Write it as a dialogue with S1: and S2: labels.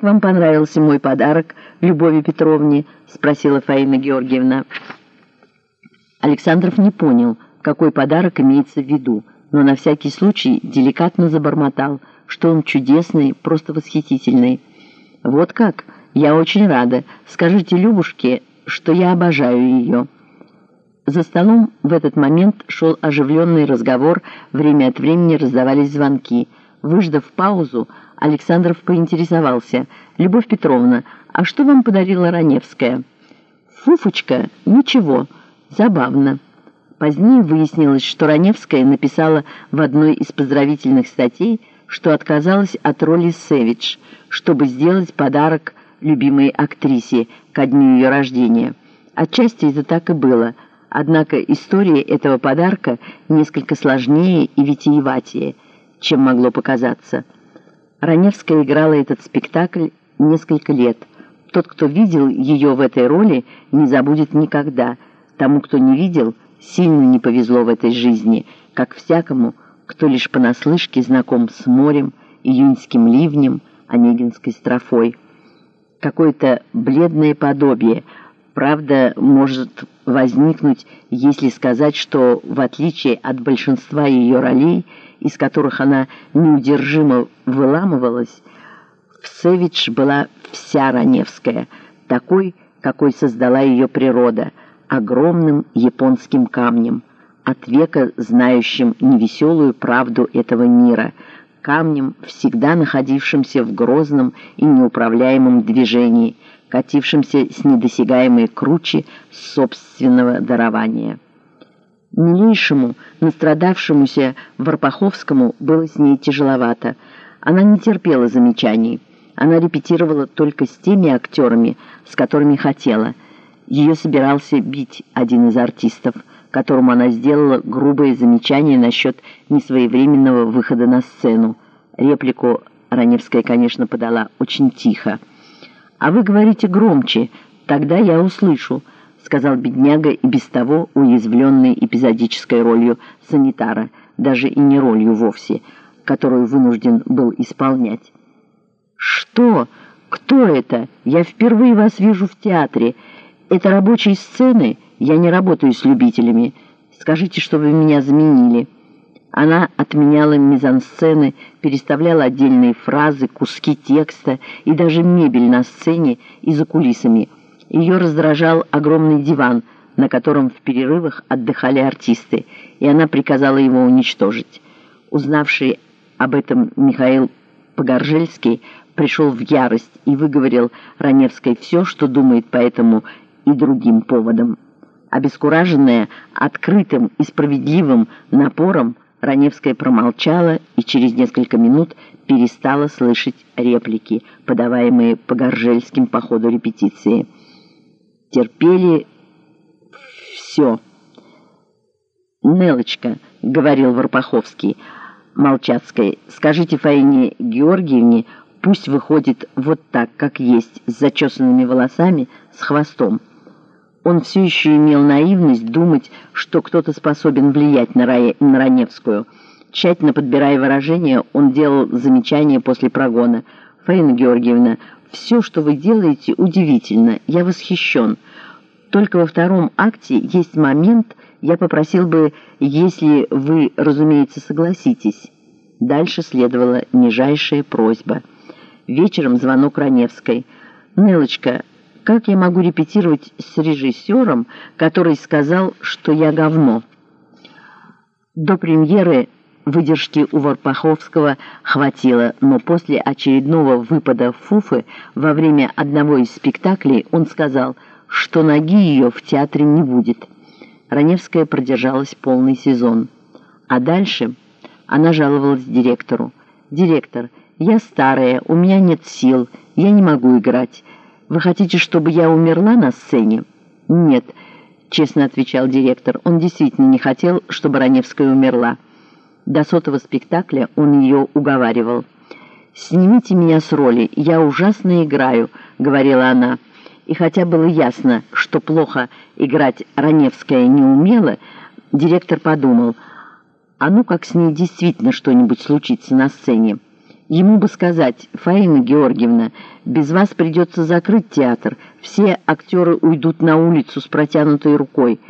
S1: «Как вам понравился мой подарок, Любови Петровне?» — спросила Фаина Георгиевна. Александров не понял, какой подарок имеется в виду, но на всякий случай деликатно забормотал, что он чудесный, просто восхитительный. «Вот как? Я очень рада. Скажите Любушке, что я обожаю ее». За столом в этот момент шел оживленный разговор, время от времени раздавались звонки. Выждав паузу, Александров поинтересовался. «Любовь Петровна, а что вам подарила Раневская?» «Фуфочка? Ничего. Забавно». Позднее выяснилось, что Раневская написала в одной из поздравительных статей, что отказалась от роли Сэвидж, чтобы сделать подарок любимой актрисе ко дню ее рождения. Отчасти это так и было, однако история этого подарка несколько сложнее и витиеватее, чем могло показаться. Раневская играла этот спектакль несколько лет. Тот, кто видел ее в этой роли, не забудет никогда. Тому, кто не видел, сильно не повезло в этой жизни, как всякому, кто лишь понаслышке знаком с морем, июньским ливнем, онегинской строфой. Какое-то бледное подобие, правда, может возникнуть, если сказать, что, в отличие от большинства ее ролей, из которых она неудержимо выламывалась, в Севич была вся Раневская, такой, какой создала ее природа, огромным японским камнем, от века знающим невеселую правду этого мира, камнем, всегда находившимся в грозном и неуправляемом движении, катившимся с недосягаемой кручи собственного дарования. Милейшему, настрадавшемуся Варпаховскому было с ней тяжеловато. Она не терпела замечаний. Она репетировала только с теми актерами, с которыми хотела. Ее собирался бить один из артистов, которому она сделала грубое замечание насчет несвоевременного выхода на сцену. Реплику Раневская, конечно, подала очень тихо. «А вы говорите громче, тогда я услышу», — сказал бедняга и без того уязвленный эпизодической ролью санитара, даже и не ролью вовсе, которую вынужден был исполнять. «Что? Кто это? Я впервые вас вижу в театре. Это рабочие сцены? Я не работаю с любителями. Скажите, что вы меня заменили». Она отменяла мизансцены, переставляла отдельные фразы, куски текста и даже мебель на сцене и за кулисами – ее раздражал огромный диван, на котором в перерывах отдыхали артисты, и она приказала его уничтожить. Узнавший об этом Михаил Погоржельский пришел в ярость и выговорил Раневской все, что думает по этому и другим поводам. Обескураженная открытым и справедливым напором, Раневская промолчала и через несколько минут перестала слышать реплики, подаваемые Погоржельским по ходу репетиции терпели все. «Нелочка», — говорил Варпаховский Молчацкой, — «скажите Фаине Георгиевне, пусть выходит вот так, как есть, с зачесанными волосами, с хвостом». Он все еще имел наивность думать, что кто-то способен влиять на, Ра... на Раневскую. Тщательно подбирая выражения, он делал замечания после прогона. «Фаина Георгиевна, все, что вы делаете, удивительно. Я восхищен. Только во втором акте есть момент, я попросил бы, если вы, разумеется, согласитесь». Дальше следовала нижайшая просьба. Вечером звонок Раневской. «Нелочка, как я могу репетировать с режиссером, который сказал, что я говно?» До премьеры Выдержки у Варпаховского хватило, но после очередного выпада Фуфы во время одного из спектаклей он сказал, что ноги ее в театре не будет. Раневская продержалась полный сезон. А дальше она жаловалась директору. «Директор, я старая, у меня нет сил, я не могу играть. Вы хотите, чтобы я умерла на сцене?» «Нет», — честно отвечал директор, он действительно не хотел, чтобы Раневская умерла. До сотого спектакля он ее уговаривал. «Снимите меня с роли, я ужасно играю», — говорила она. И хотя было ясно, что плохо играть Раневская не умела, директор подумал, а ну как с ней действительно что-нибудь случится на сцене. Ему бы сказать, Фаина Георгиевна, без вас придется закрыть театр, все актеры уйдут на улицу с протянутой рукой.